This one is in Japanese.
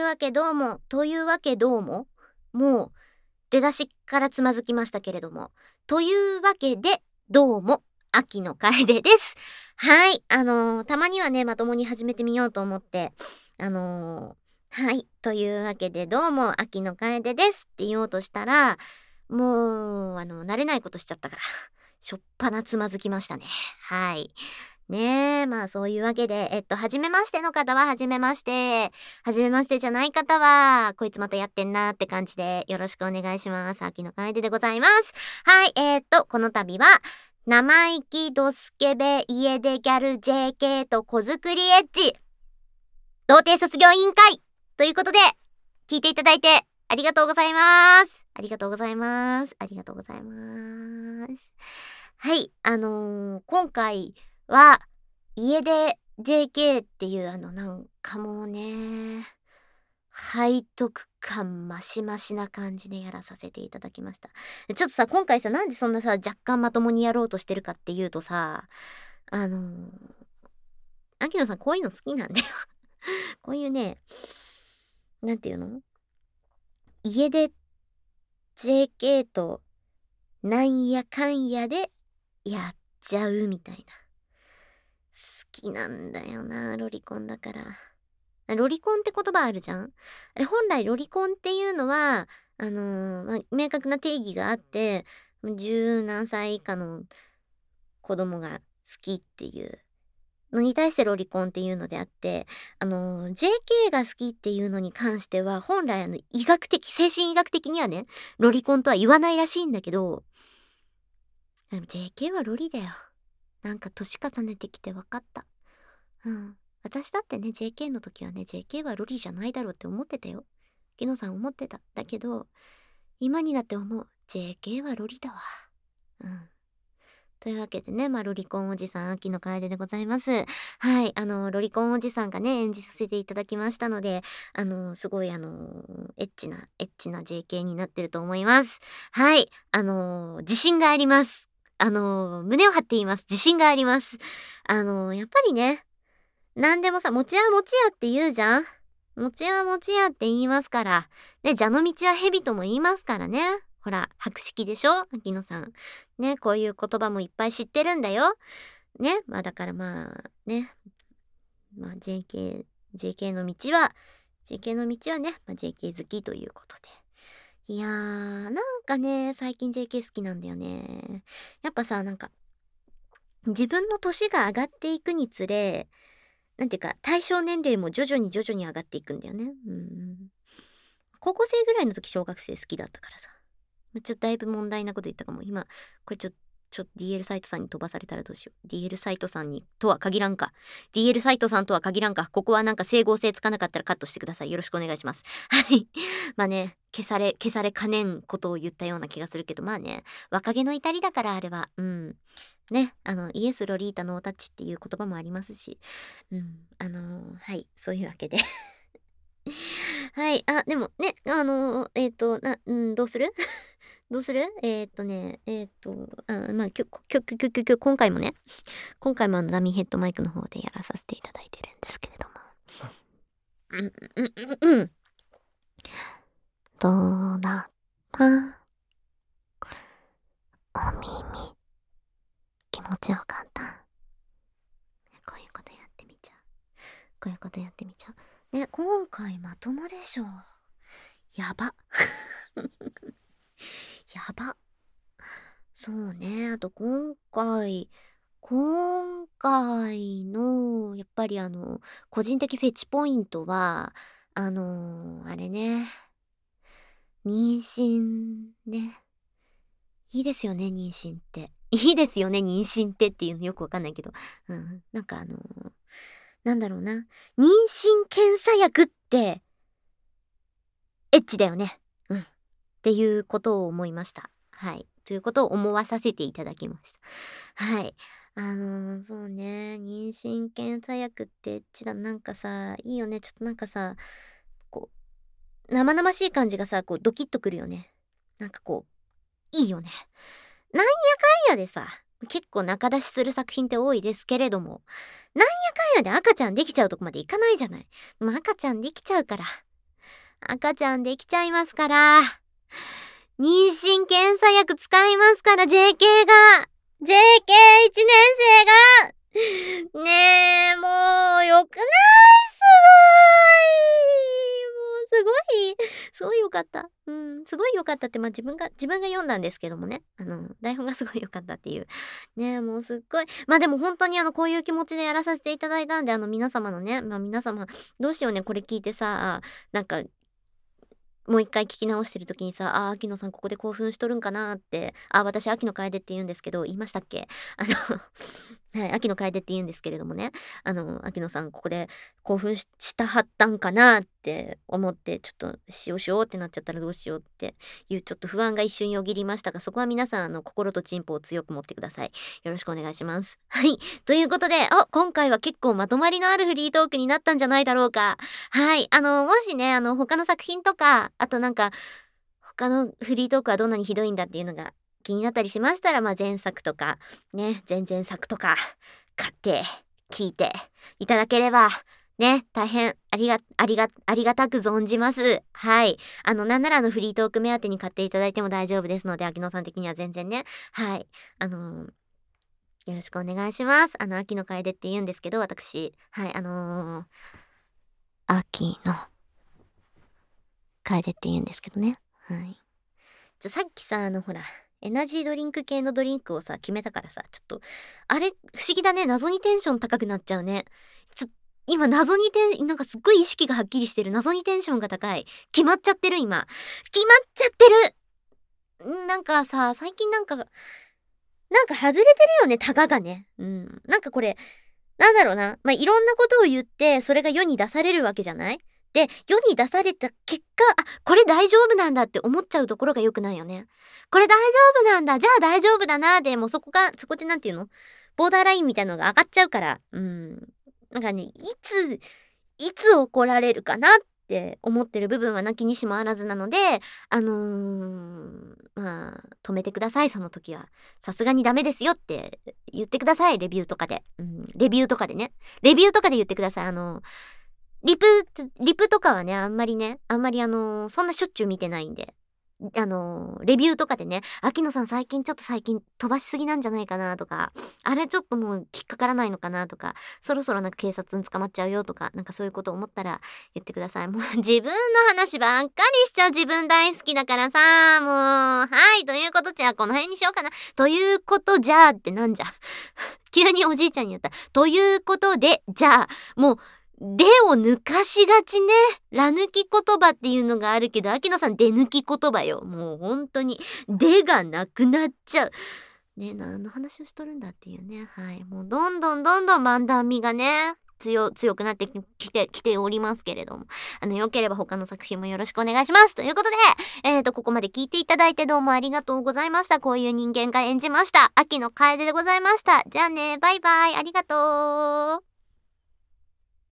いうわけどうも、というわけどうも、もう出だしからつまずきましたけれども。というわけで、どうも、秋の楓です。はい、あのー、たまにはね、まともに始めてみようと思って、あのー、はい、というわけで、どうも、秋の楓ですって言おうとしたら、もう、あの、慣れないことしちゃったから、しょっぱなつまずきましたね。はい。ねえ、まあそういうわけで、えっと、はじめましての方ははじめまして、はじめましてじゃない方は、こいつまたやってんなって感じでよろしくお願いします。秋の楓でございます。はい、えー、っと、この度は、生意気ドスケベ家出ギャル JK と子作りエッジ、童貞卒業委員会ということで、聞いていただいてありがとうございます。ありがとうございます。ありがとうございます。はい、あのー、今回、は、家で JK っていうあのなんかもうね、背徳感マシマシな感じでやらさせていただきました。ちょっとさ、今回さ、なんでそんなさ、若干まともにやろうとしてるかっていうとさ、あのー、秋野さんこういうの好きなんだよ こういうね、なんていうの？家で JK となんやかんやでやっちゃうみたいな。きなんだよな、ロリコンだから。ロリコンって言葉あるじゃん？あれ本来ロリコンっていうのは、あのー、まあ、明確な定義があって、十何歳以下の子供が好きっていうのに対してロリコンっていうのであって、あのー、JK が好きっていうのに関しては、本来あの、医学的、精神医学的にはね、ロリコンとは言わないらしいんだけど、JK はロリだよ。なんか年重ねてきて分かった。うん。私だってね、JK の時はね、JK はロリじゃないだろうって思ってたよ。キノさん思ってた。だけど、今になって思う。JK はロリだわ。うん。というわけでね、まあ、ロリコンおじさん、秋の楓でございます。はい、あの、ロリコンおじさんがね、演じさせていただきましたので、あの、すごい、あの、エッチな、エッチな JK になってると思います。はい、あの、自信があります。あの、胸を張っています。自信があります。あの、やっぱりね、何でもさ、餅は餅やって言うじゃん餅は餅やって言いますから。ね、蛇の道は蛇とも言いますからね。ほら、博識でしょ？秋野さん。ね、こういう言葉もいっぱい知ってるんだよ。ね、まあだからまあ、ね。まあ JK、JK の道は、JK の道はね、まあ、JK 好きということで。いやー、なんかね、最近 JK 好きなんだよね。やっぱさ、なんか、自分の年が上がっていくにつれ、なんていうか、対象年齢も徐々に徐々に上がっていくんだよね。うん。高校生ぐらいの時小学生好きだったからさ。ちょっとだいぶ問題なこと言ったかも。今、これちょっと、ちょっと DL サイトさんに飛ばされたらどうしよう。DL サイトさんにとは限らんか。DL サイトさんとは限らんか。ここはなんか整合性つかなかったらカットしてください。よろしくお願いします。はい。まあね、消され、消されかねんことを言ったような気がするけど、まあね、若気の至りだからあれは。うん。ね、あの、イエス・ロリータ・ノータッチっていう言葉もありますし。うん。あのー、はい。そういうわけで はい。あ、でもね、あのー、えっ、ー、と、な、うん、どうする？どうする？えー、っとね、えー、っと、あまあ、きょ、きょ、きょ、きょ、今回もね、今回もあの、ダミーヘッドマイクの方でやらさせていただいてるんですけれども。うん、うん、うん、うん。どうだった？お耳、気持ちよかった？こういうことやってみちゃう。こういうことやってみちゃう。ね、今回まともでしょ。やば。やば。そうね。あと今回、今回の、やっぱりあの、個人的フェチポイントは、あのー、あれね。妊娠ね。いいですよね、妊娠って。いいですよね、妊娠ってっていうのよくわかんないけど。うん。なんかあのー、なんだろうな。妊娠検査薬って、エッチだよね。っていうことを思いました。はい。ということを思わさせていただきました。はい。あのー、そうね、妊娠検査薬ってエッチだ。なんかさ、いいよね。ちょっとなんかさ、こう、生々しい感じがさ、こう、ドキッとくるよね。なんかこう、いいよね。なんやかんやでさ、結構仲出しする作品って多いですけれども、なんやかんやで赤ちゃんできちゃうとこまでいかないじゃない。でも赤ちゃんできちゃうから、赤ちゃんできちゃいますから。妊娠検査薬使いますから、JK が。JK1 年生が。ねえ、もう、よくないすごいもう、すごい、すごいよかった。うん、すごいよかったって、まあ自分が、自分が読んだんですけどもね。あの、台本がすごいよかったっていう。ねえ、もうすっごい。まあでも本当にあの、こういう気持ちでやらさせていただいたんで、あの、皆様のね、まあ皆様、どうしようね、これ聞いてさ、なんか、もう一回聞き直してる時にさ、ああ、秋野さんここで興奮しとるんかなって、あ、私秋野楓って言うんですけど、言いましたっけ？あのはい、秋野楓って言うんですけれどもね、あの、秋野さんここで興奮したはったんかなって思って、ちょっとしようしようってなっちゃったらどうしようっていうちょっと不安が一瞬よぎりましたが、そこは皆さん、あの、心とチンポを強く持ってください。よろしくお願いします。はい。ということで、あ、今回は結構まとまりのあるフリートークになったんじゃないだろうか。はい。あの、もしね、あの、他の作品とか、あとなんか、他のフリートークはどんなにひどいんだっていうのが気になったりしましたら、まあ、前作とか、ね、前々作とか、買って、聞いていただければ、ね、大変ありが、ありが、ありがたく存じます。はい。あの、なんならあのフリートーク目当てに買っていただいても大丈夫ですので、秋野さん的には全然ね。はい。あのー、よろしくお願いします。あの、秋の楓って言うんですけど、私。はい、あのー、秋の楓って言うんですけどね。はい。じゃ、さっきさ、あの、ほら、エナジードリンク系のドリンクをさ、決めたからさ、ちょっと、あれ、不思議だね。謎にテンション高くなっちゃうね。ちょ、今、謎にテン、なんかすっごい意識がはっきりしてる。謎にテンションが高い。決まっちゃってる、今。決まっちゃってるなんかさ、最近なんか、なんか外れてるよね、タガがね。うん。なんかこれ、なんだろうな。まあ、いろんなことを言って、それが世に出されるわけじゃない？で、世に出された結果、あ、これ大丈夫なんだって思っちゃうところが良くないよね。これ大丈夫なんだ、じゃあ大丈夫だな、でもそこが、そこでなんていうの？ボーダーラインみたいなのが上がっちゃうから、うん。なんかね、いつ、いつ怒られるかなって思ってる部分はなきにしもあらずなので、あのー、まあ、止めてください、その時は。さすがにダメですよって言ってください、レビューとかで。うん、レビューとかでね。レビューとかで言ってください。あのーリプ、リプとかはね、あんまりね、あんまりあのー、そんなしょっちゅう見てないんで。あのー、レビューとかでね、秋野さん最近ちょっと最近飛ばしすぎなんじゃないかなとか、あれちょっともう引っかからないのかなとか、そろそろなんか警察に捕まっちゃうよとか、なんかそういうこと思ったら言ってください。もう 自分の話ばっかりしちゃう自分大好きだからさ、もう、はい、ということじゃあこの辺にしようかな。ということじゃあってなんじゃ。急におじいちゃんに言った。ということで、じゃあ、もう、でを抜かしがちね。ら抜き言葉っていうのがあるけど、秋野さん出抜き言葉よ。もう本当に、でがなくなっちゃう。ね、何の話をしとるんだっていうね。はい。もうどんどんどんどん漫談味がね、強、強くなってきて、きておりますけれども。あの、よければ他の作品もよろしくお願いします。ということで、えっ、ー、と、ここまで聞いていただいてどうもありがとうございました。こういう人間が演じました。秋の楓でございました。じゃあね、バイバイ。ありがとう。